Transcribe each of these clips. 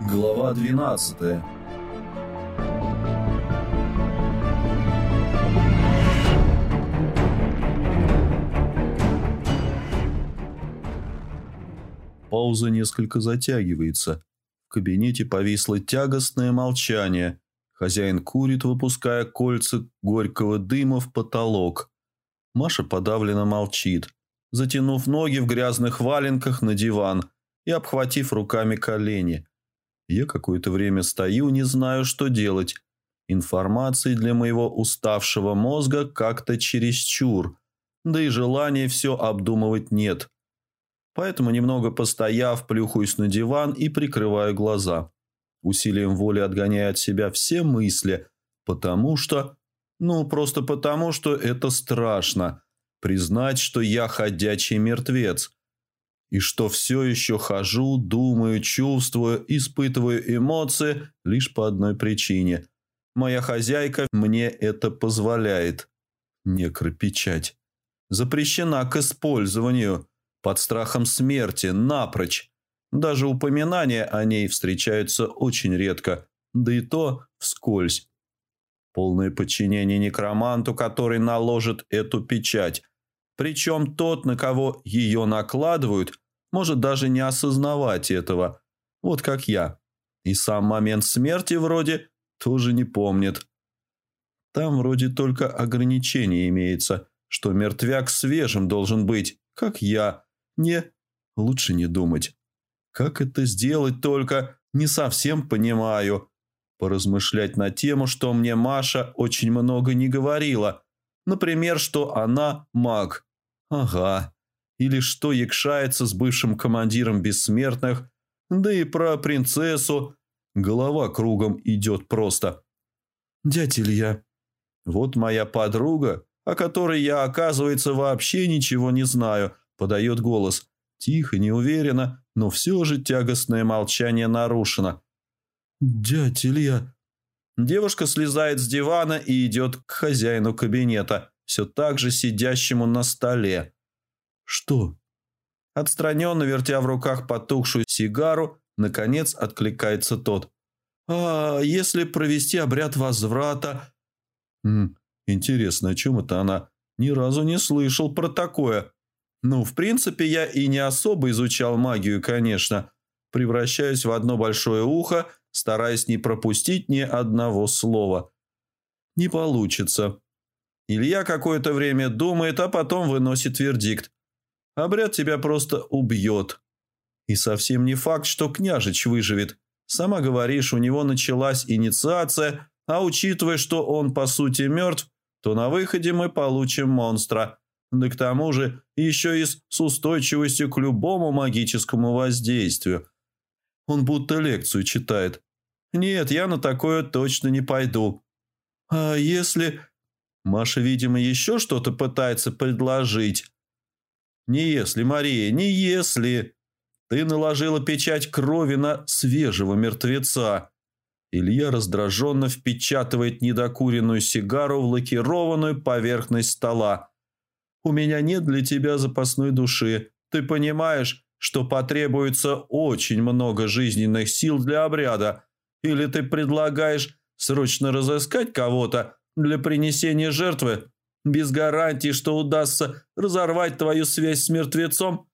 Глава 12 Пауза несколько затягивается. В кабинете повисло тягостное молчание. Хозяин курит, выпуская кольца горького дыма в потолок. Маша подавленно молчит, затянув ноги в грязных валенках на диван и обхватив руками колени. Я какое-то время стою, не знаю, что делать. Информации для моего уставшего мозга как-то чересчур, да и желания все обдумывать нет. Поэтому, немного постояв, плюхаюсь на диван и прикрываю глаза. Усилием воли отгоняя от себя все мысли, потому что... Ну, просто потому, что это страшно. Признать, что я ходячий мертвец. И что все еще хожу, думаю, чувствую, испытываю эмоции лишь по одной причине. Моя хозяйка мне это позволяет. Некропечать. Запрещена к использованию под страхом смерти, напрочь. Даже упоминания о ней встречаются очень редко, да и то вскользь. Полное подчинение некроманту, который наложит эту печать. Причем тот, на кого ее накладывают, может даже не осознавать этого. Вот как я. И сам момент смерти вроде тоже не помнит. Там вроде только ограничение имеется, что мертвяк свежим должен быть, как я, не, лучше не думать. Как это сделать только, не совсем понимаю. Поразмышлять на тему, что мне Маша очень много не говорила. Например, что она маг. Ага. Или что якшается с бывшим командиром бессмертных. Да и про принцессу. Голова кругом идет просто. Дядя Илья. Вот моя подруга, о которой я, оказывается, вообще ничего не знаю – подает голос. Тихо, неуверенно, но все же тягостное молчание нарушено. «Дядя Илья...» Девушка слезает с дивана и идет к хозяину кабинета, все так же сидящему на столе. «Что?» Отстраненно, вертя в руках потухшую сигару, наконец откликается тот. «А если провести обряд возврата...» М «Интересно, о чем это она? Ни разу не слышал про такое». Ну, в принципе, я и не особо изучал магию, конечно. Превращаюсь в одно большое ухо, стараясь не пропустить ни одного слова. Не получится. Илья какое-то время думает, а потом выносит вердикт. Обряд тебя просто убьет. И совсем не факт, что княжич выживет. Сама говоришь, у него началась инициация, а учитывая, что он по сути мертв, то на выходе мы получим монстра – да к тому же еще и с устойчивостью к любому магическому воздействию. Он будто лекцию читает. Нет, я на такое точно не пойду. А если... Маша, видимо, еще что-то пытается предложить. Не если, Мария, не если. Ты наложила печать крови на свежего мертвеца. Илья раздраженно впечатывает недокуренную сигару в лакированную поверхность стола. У меня нет для тебя запасной души. Ты понимаешь, что потребуется очень много жизненных сил для обряда? Или ты предлагаешь срочно разыскать кого-то для принесения жертвы, без гарантии, что удастся разорвать твою связь с мертвецом?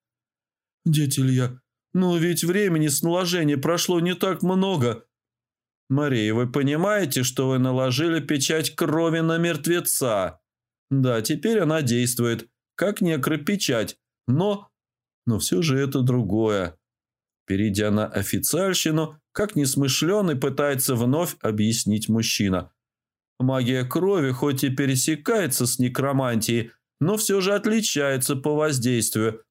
Илья, ну ведь времени с наложения прошло не так много. Мария, вы понимаете, что вы наложили печать крови на мертвеца? Да, теперь она действует, как некропечать, но... Но все же это другое. Перейдя на официальщину, как несмышленый пытается вновь объяснить мужчина. Магия крови хоть и пересекается с некромантией, но все же отличается по воздействию.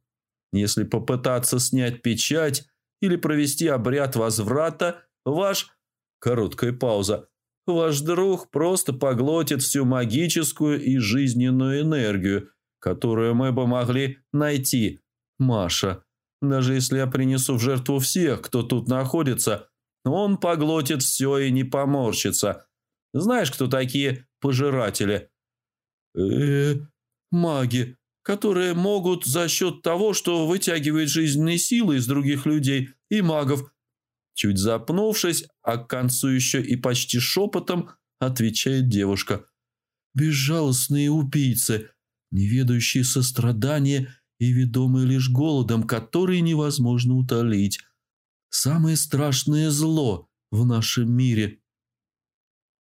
Если попытаться снять печать или провести обряд возврата, ваш... Короткая пауза. Ваш друг просто поглотит всю магическую и жизненную энергию, которую мы бы могли найти. Маша, даже если я принесу в жертву всех, кто тут находится, он поглотит все и не поморщится. Знаешь, кто такие пожиратели? э, -э маги. которые могут за счет того, что вытягивает жизненные силы из других людей и магов. Чуть запнувшись, а к концу еще и почти шепотом, отвечает девушка. Безжалостные убийцы, не ведающие сострадания и ведомые лишь голодом, который невозможно утолить. Самое страшное зло в нашем мире.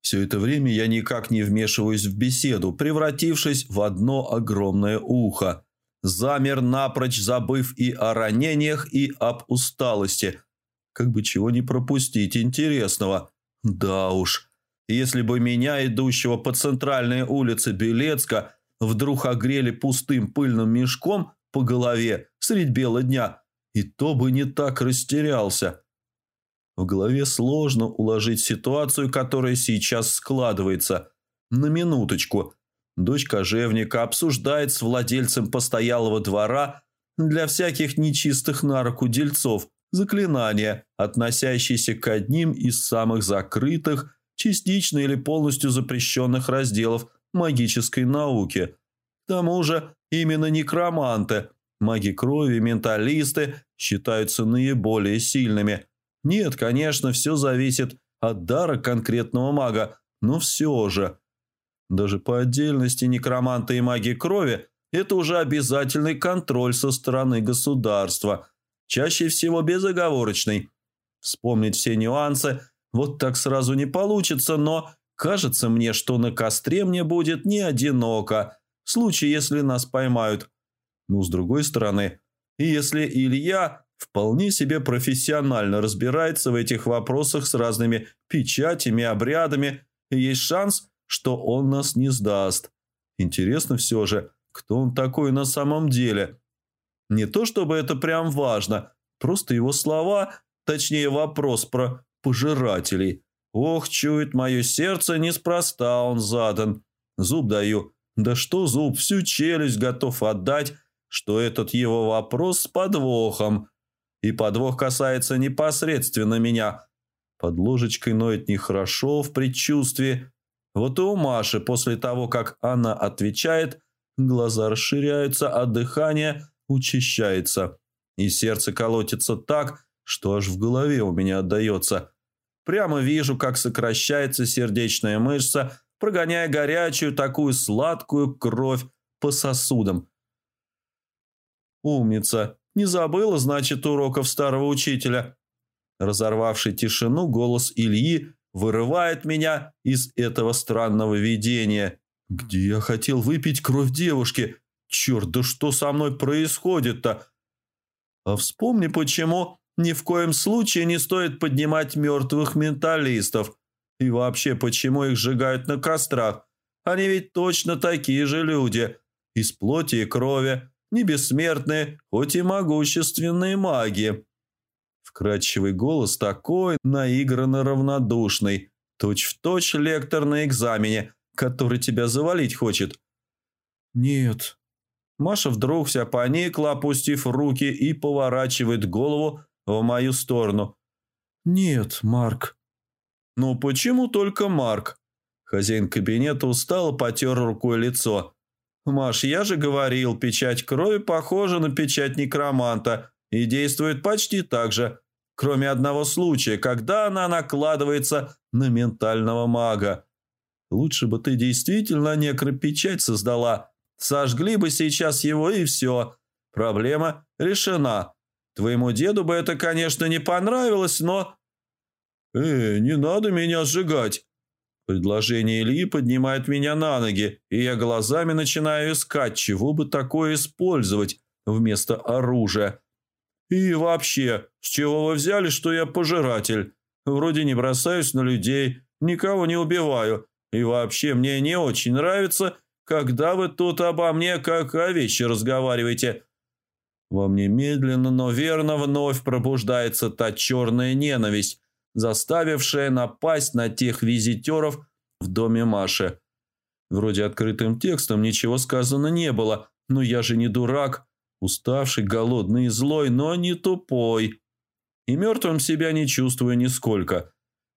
Все это время я никак не вмешиваюсь в беседу, превратившись в одно огромное ухо. Замер напрочь, забыв и о ранениях, и об усталости. Как бы чего не пропустить интересного. Да уж, если бы меня, идущего по центральной улице Белецка, вдруг огрели пустым пыльным мешком по голове средь бела дня, и то бы не так растерялся. В голове сложно уложить ситуацию, которая сейчас складывается. На минуточку. Дочь кожевника обсуждает с владельцем постоялого двора для всяких нечистых на руку дельцов заклинания, относящиеся к одним из самых закрытых, частично или полностью запрещенных разделов магической науки. Тому же именно некроманты, маги крови, менталисты считаются наиболее сильными – нет, конечно, все зависит от дара конкретного мага, но все же. Даже по отдельности некроманты и маги крови – это уже обязательный контроль со стороны государства, чаще всего безоговорочный. Вспомнить все нюансы вот так сразу не получится, но кажется мне, что на костре мне будет не одиноко, в случае, если нас поймают. Ну, с другой стороны, если Илья вполне себе профессионально разбирается в этих вопросах с разными печатями, обрядами, и есть шанс, что он нас не сдаст. Интересно все же, кто он такой на самом деле. Не то чтобы это прям важно, просто его слова, точнее вопрос про пожирателей. Ох, чует мое сердце, неспроста он задан. Зуб даю. Да что зуб, всю челюсть готов отдать, что этот его вопрос с подвохом – и подвох касается непосредственно меня. Под ложечкой ноет нехорошо в предчувствии. Вот и у Маши после того, как она отвечает, глаза расширяются, а дыхание учащается. И сердце колотится так, что аж в голове у меня отдается. Прямо вижу, как сокращается сердечная мышца, прогоняя горячую, такую сладкую кровь по сосудам. «Умница!» Не забыла, значит, уроков старого учителя. Разорвавший тишину голос Ильи вырывает меня из этого странного видения. Где я хотел выпить кровь девушки? Черт, да что со мной происходит-то? А вспомни, почему ни в коем случае не стоит поднимать мертвых менталистов. И вообще, почему их сжигают на кострах? Они ведь точно такие же люди. Из плоти и крови не бессмертные, хоть и могущественные маги. Вкрадчивый голос такой, наигранно равнодушный, точь-в-точь точь лектор на экзамене, который тебя завалить хочет. Нет. Маша вдруг вся поникла, опустив руки и поворачивает голову в мою сторону. Нет, Марк. Ну почему только Марк? Хозяин кабинета устало потер рукой лицо. «Маш, я же говорил, печать крови похожа на печать некроманта и действует почти так же, кроме одного случая, когда она накладывается на ментального мага. Лучше бы ты действительно некропечать создала. Сожгли бы сейчас его и все. Проблема решена. Твоему деду бы это, конечно, не понравилось, но...» «Э, не надо меня сжигать!» Предложение Ильи поднимает меня на ноги, и я глазами начинаю искать, чего бы такое использовать вместо оружия. И вообще, с чего вы взяли, что я пожиратель? Вроде не бросаюсь на людей, никого не убиваю. И вообще, мне не очень нравится, когда вы тут обо мне как о вещи разговариваете. Во мне медленно, но верно вновь пробуждается та черная ненависть, заставившая напасть на тех визитеров в доме Маши. Вроде открытым текстом ничего сказано не было, но я же не дурак, уставший, голодный и злой, но не тупой. И мертвым себя не чувствую нисколько.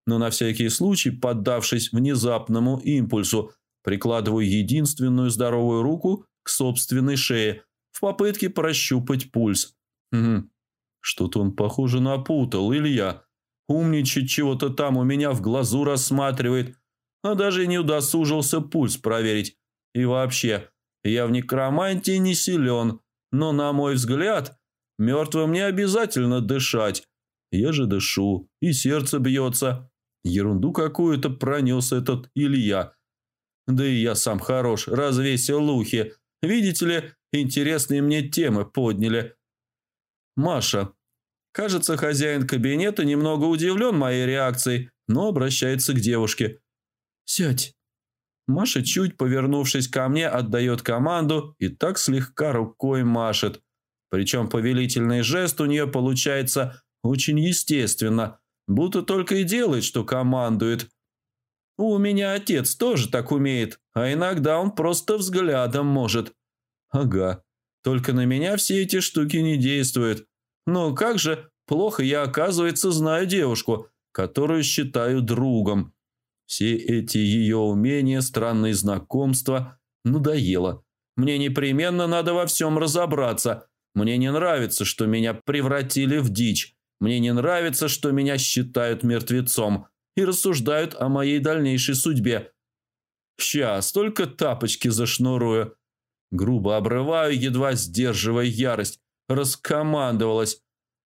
Но на всякий случай, поддавшись внезапному импульсу, прикладываю единственную здоровую руку к собственной шее в попытке прощупать пульс. Что-то он, похоже, напутал, Илья. Умничать чего-то там у меня в глазу рассматривает, а даже не удосужился пульс проверить. И вообще, я в некромантии не силен, но, на мой взгляд, мертвым не обязательно дышать. Я же дышу, и сердце бьется. Ерунду какую-то пронес этот Илья. Да и я сам хорош, развесил ухи. Видите ли, интересные мне темы подняли. Маша. Кажется, хозяин кабинета немного удивлен моей реакцией, но обращается к девушке. «Сядь». Маша, чуть повернувшись ко мне, отдает команду и так слегка рукой машет. Причем повелительный жест у нее получается очень естественно, будто только и делает, что командует. У меня отец тоже так умеет, а иногда он просто взглядом может. Ага, только на меня все эти штуки не действуют. Но как же, плохо я, оказывается, знаю девушку, которую считаю другом. Все эти ее умения, странные знакомства надоело. Мне непременно надо во всем разобраться. Мне не нравится, что меня превратили в дичь. Мне не нравится, что меня считают мертвецом и рассуждают о моей дальнейшей судьбе. Сейчас только тапочки зашнурую. Грубо обрываю, едва сдерживая ярость. Раскомандовалась.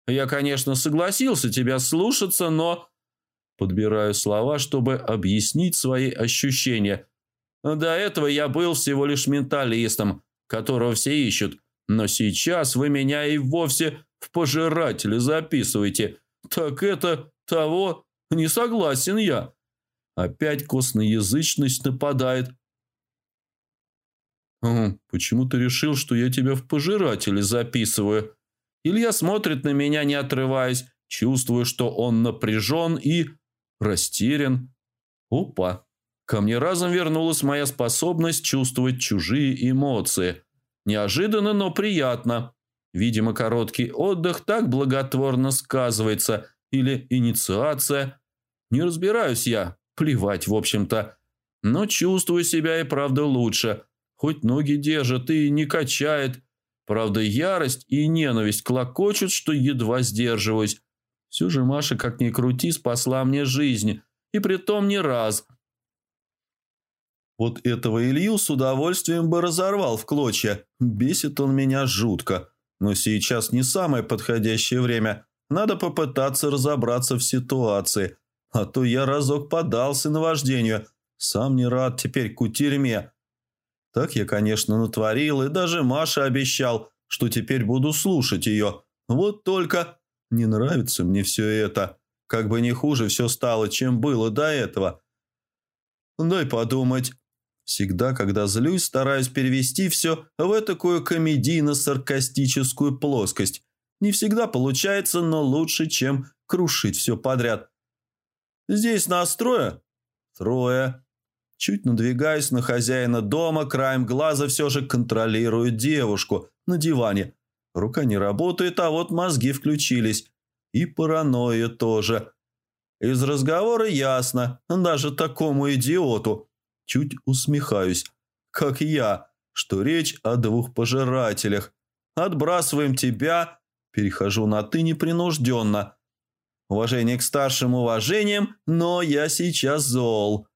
Я, конечно, согласился тебя слушаться, но... Подбираю слова, чтобы объяснить свои ощущения. До этого я был всего лишь менталистом, которого все ищут. Но сейчас вы меня и вовсе в пожиратели записываете. Так это того не согласен я. Опять косноязычность нападает. «Почему ты решил, что я тебя в пожиратели записываю?» Илья смотрит на меня, не отрываясь, чувствую, что он напряжен и растерян. Опа! Ко мне разом вернулась моя способность чувствовать чужие эмоции. Неожиданно, но приятно. Видимо, короткий отдых так благотворно сказывается. Или инициация. Не разбираюсь я. Плевать, в общем-то. Но чувствую себя и правда лучше. Хоть ноги держат и не качает. Правда, ярость и ненависть клокочут, что едва сдерживаюсь. Все же Маша, как ни крути, спасла мне жизнь. И притом не раз. Вот этого Илью с удовольствием бы разорвал в клочья. Бесит он меня жутко. Но сейчас не самое подходящее время. Надо попытаться разобраться в ситуации. А то я разок подался на вождению. Сам не рад теперь кутерьме. Так я, конечно, натворил, и даже Маше обещал, что теперь буду слушать ее. Вот только не нравится мне все это. Как бы не хуже все стало, чем было до этого. Дай подумать. Всегда, когда злюсь, стараюсь перевести все в такую комедийно-саркастическую плоскость. Не всегда получается, но лучше, чем крушить все подряд. Здесь нас трое? Трое. Чуть надвигаясь на хозяина дома, краем глаза все же контролирую девушку на диване. Рука не работает, а вот мозги включились. И паранойя тоже. Из разговора ясно, даже такому идиоту. Чуть усмехаюсь, как я, что речь о двух пожирателях. Отбрасываем тебя, перехожу на «ты» непринужденно. Уважение к старшим уважением, но я сейчас зол.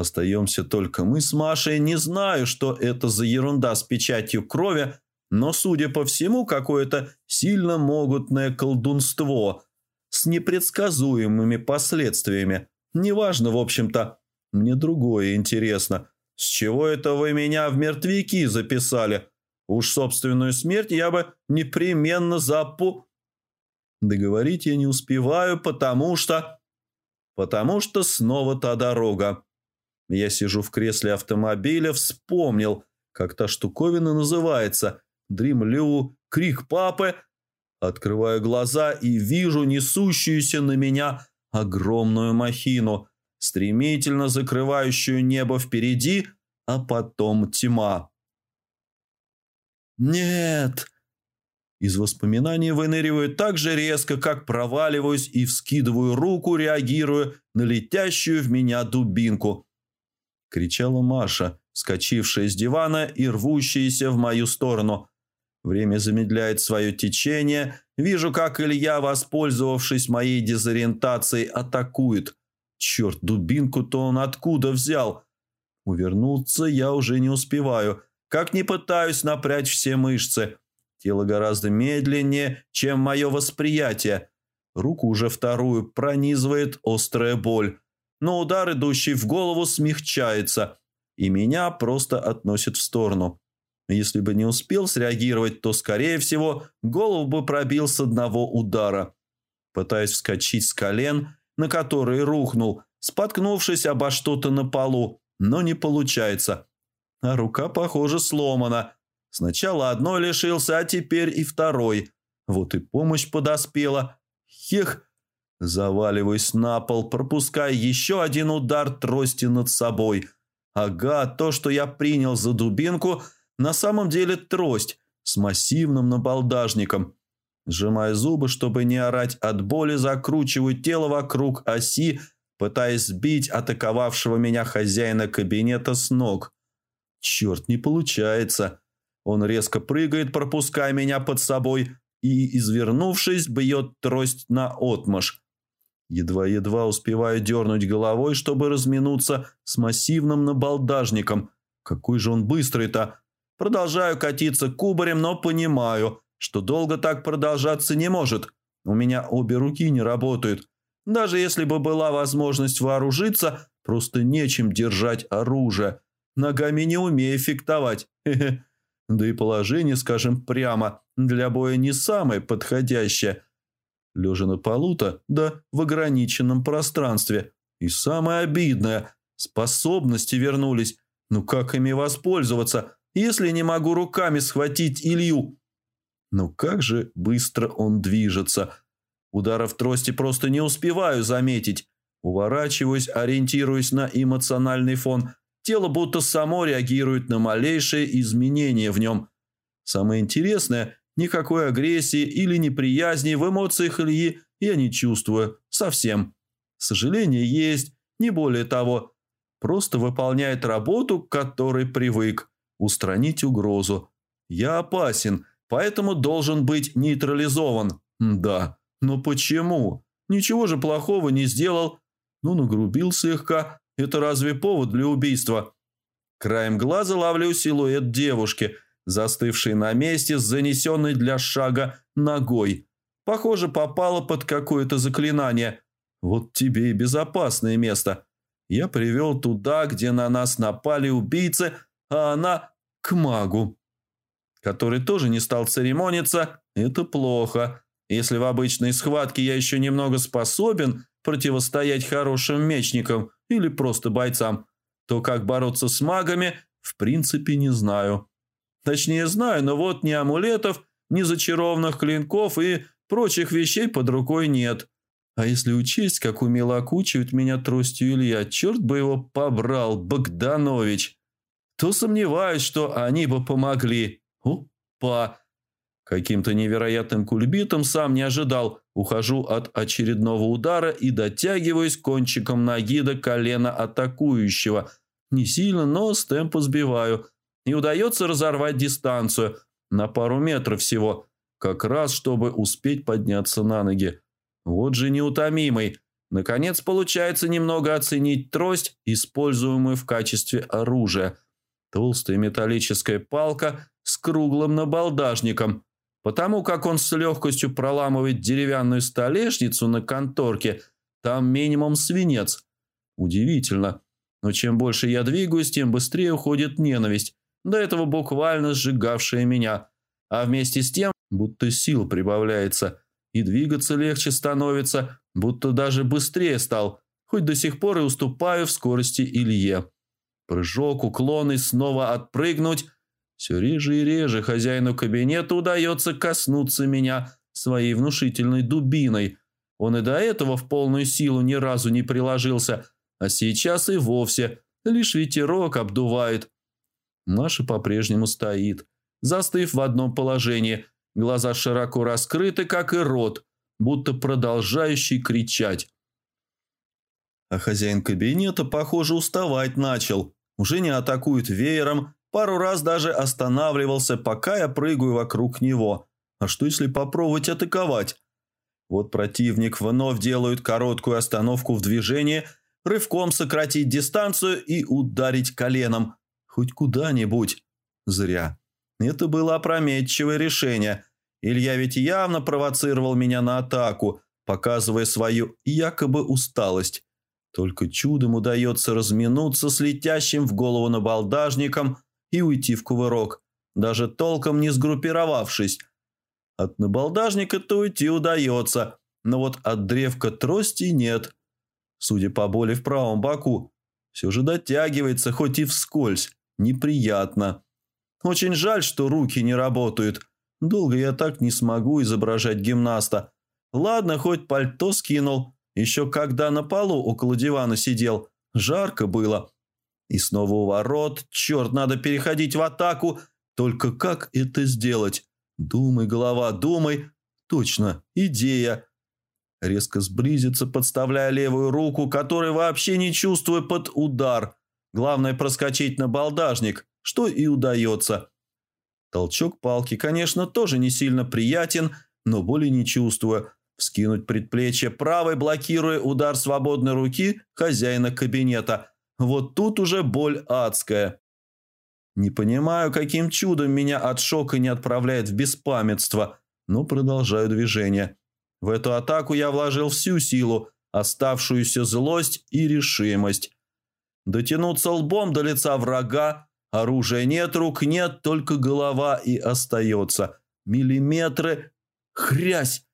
Остаемся только мы с Машей. Не знаю, что это за ерунда с печатью крови, но, судя по всему, какое-то сильно могутное колдунство с непредсказуемыми последствиями. Неважно, в общем-то. Мне другое интересно. С чего это вы меня в мертвяки записали? Уж собственную смерть я бы непременно запу... Договорить я не успеваю, потому что... Потому что снова та дорога. Я сижу в кресле автомобиля, вспомнил, как та штуковина называется – дремлю, крик папы. Открываю глаза и вижу несущуюся на меня огромную махину, стремительно закрывающую небо впереди, а потом тьма. «Нет!» Из воспоминаний выныриваю так же резко, как проваливаюсь и вскидываю руку, реагируя на летящую в меня дубинку. Кричала Маша, скачившая с дивана и рвущаяся в мою сторону. Время замедляет свое течение. Вижу, как Илья, воспользовавшись моей дезориентацией, атакует. Черт, дубинку-то он откуда взял? Увернуться я уже не успеваю. Как не пытаюсь напрячь все мышцы. Тело гораздо медленнее, чем мое восприятие. Руку уже вторую пронизывает острая боль. Но удар, идущий в голову, смягчается, и меня просто относит в сторону. Если бы не успел среагировать, то, скорее всего, голову бы пробил с одного удара. Пытаясь вскочить с колен, на которые рухнул, споткнувшись обо что-то на полу, но не получается. А рука, похоже, сломана. Сначала одной лишился, а теперь и второй. Вот и помощь подоспела. Хех! Заваливаюсь на пол, пропуская еще один удар трости над собой. Ага, то, что я принял за дубинку – на самом деле трость с массивным набалдажником. Сжимая зубы, чтобы не орать от боли, закручиваю тело вокруг оси, пытаясь сбить атаковавшего меня хозяина кабинета с ног. Черт, не получается. Он резко прыгает, пропуская меня под собой, и, извернувшись, бьет трость на отмаш. Едва-едва успеваю дернуть головой, чтобы разминуться с массивным набалдажником. Какой же он быстрый-то! Продолжаю катиться кубарем, но понимаю, что долго так продолжаться не может. У меня обе руки не работают. Даже если бы была возможность вооружиться, просто нечем держать оружие. Ногами не умею фехтовать. Да и положение, скажем прямо, для боя не самое подходящее. Лежа на полу-то, да в ограниченном пространстве. И самое обидное – способности вернулись. Ну как ими воспользоваться – если не могу руками схватить Илью? Но как же быстро он движется. Ударов трости просто не успеваю заметить. Уворачиваюсь, ориентируясь на эмоциональный фон. Тело будто само реагирует на малейшие изменения в нем. Самое интересное, никакой агрессии или неприязни в эмоциях Ильи я не чувствую. Совсем. Сожаление есть, не более того. Просто выполняет работу, к которой привык устранить угрозу. Я опасен, поэтому должен быть нейтрализован. Да, но почему? Ничего же плохого не сделал. Ну, нагрубил слегка. Это разве повод для убийства? Краем глаза ловлю силуэт девушки, застывшей на месте с занесенной для шага ногой. Похоже, попала под какое-то заклинание. Вот тебе и безопасное место. Я привел туда, где на нас напали убийцы – а она к магу, который тоже не стал церемониться. Это плохо. Если в обычной схватке я еще немного способен противостоять хорошим мечникам или просто бойцам, то как бороться с магами, в принципе, не знаю. Точнее, знаю, но вот ни амулетов, ни зачарованных клинков и прочих вещей под рукой нет. А если учесть, как умело окучивает меня тростью Илья, черт бы его побрал, Богданович то сомневаюсь, что они бы помогли. Опа! Каким-то невероятным кульбитом сам не ожидал. Ухожу от очередного удара и дотягиваюсь кончиком ноги до колена атакующего. Не сильно, но с темпа сбиваю. И удается разорвать дистанцию на пару метров всего. Как раз, чтобы успеть подняться на ноги. Вот же неутомимый. Наконец получается немного оценить трость, используемую в качестве оружия – Толстая металлическая палка с круглым набалдажником. Потому как он с легкостью проламывает деревянную столешницу на конторке, там минимум свинец. Удивительно. Но чем больше я двигаюсь, тем быстрее уходит ненависть, до этого буквально сжигавшая меня. А вместе с тем, будто сил прибавляется, и двигаться легче становится, будто даже быстрее стал, хоть до сих пор и уступаю в скорости Илье. Прыжок, уклон и снова отпрыгнуть. Все реже и реже хозяину кабинета удается коснуться меня своей внушительной дубиной. Он и до этого в полную силу ни разу не приложился, а сейчас и вовсе лишь ветерок обдувает. Маша по-прежнему стоит, застыв в одном положении, глаза широко раскрыты, как и рот, будто продолжающий кричать. А хозяин кабинета, похоже, уставать начал уже не атакует веером, Пару раз даже останавливался, пока я прыгаю вокруг него. А что если попробовать атаковать? Вот противник вновь делает короткую остановку в движении, рывком сократить дистанцию и ударить коленом. Хоть куда-нибудь. Зря. Это было опрометчивое решение. Илья ведь явно провоцировал меня на атаку, показывая свою якобы усталость. Только чудом удается разминуться с летящим в голову набалдажником и уйти в кувырок, даже толком не сгруппировавшись. От набалдажника-то уйти удается, но вот от древка трости нет. Судя по боли в правом боку, все же дотягивается, хоть и вскользь. Неприятно. Очень жаль, что руки не работают. Долго я так не смогу изображать гимнаста. Ладно, хоть пальто скинул. Еще когда на полу около дивана сидел. Жарко было. И снова у ворот. Черт, надо переходить в атаку. Только как это сделать? Думай, голова, думай. Точно, идея. Резко сблизиться, подставляя левую руку, которой вообще не чувствую под удар. Главное проскочить на балдажник, что и удается. Толчок палки, конечно, тоже не сильно приятен, но боли не чувствую. Вскинуть предплечье правой, блокируя удар свободной руки хозяина кабинета. Вот тут уже боль адская. Не понимаю, каким чудом меня от шока не отправляет в беспамятство, но продолжаю движение. В эту атаку я вложил всю силу, оставшуюся злость и решимость. Дотянуться лбом до лица врага, оружия нет, рук нет, только голова и остается. Миллиметры, хрясь.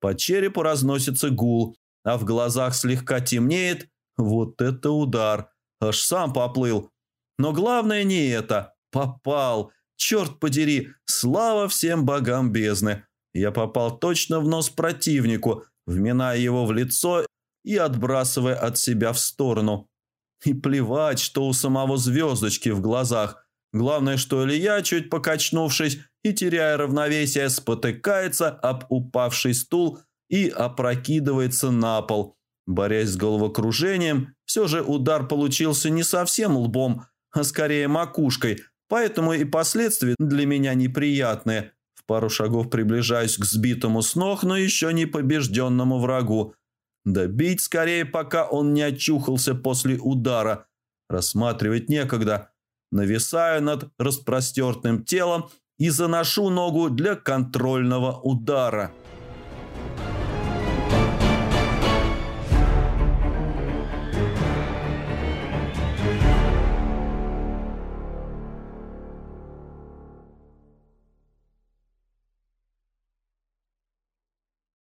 По черепу разносится гул, а в глазах слегка темнеет. Вот это удар! Аж сам поплыл. Но главное не это. Попал. Черт подери, слава всем богам бездны. Я попал точно в нос противнику, вминая его в лицо и отбрасывая от себя в сторону. И плевать, что у самого звездочки в глазах. Главное, что Илья, чуть покачнувшись и теряя равновесие, спотыкается об упавший стул и опрокидывается на пол. Борясь с головокружением, все же удар получился не совсем лбом, а скорее макушкой, поэтому и последствия для меня неприятные. В пару шагов приближаюсь к сбитому с ног, но еще не побежденному врагу. Добить скорее, пока он не очухался после удара. Рассматривать некогда. Нависаю над распростертым телом и заношу ногу для контрольного удара.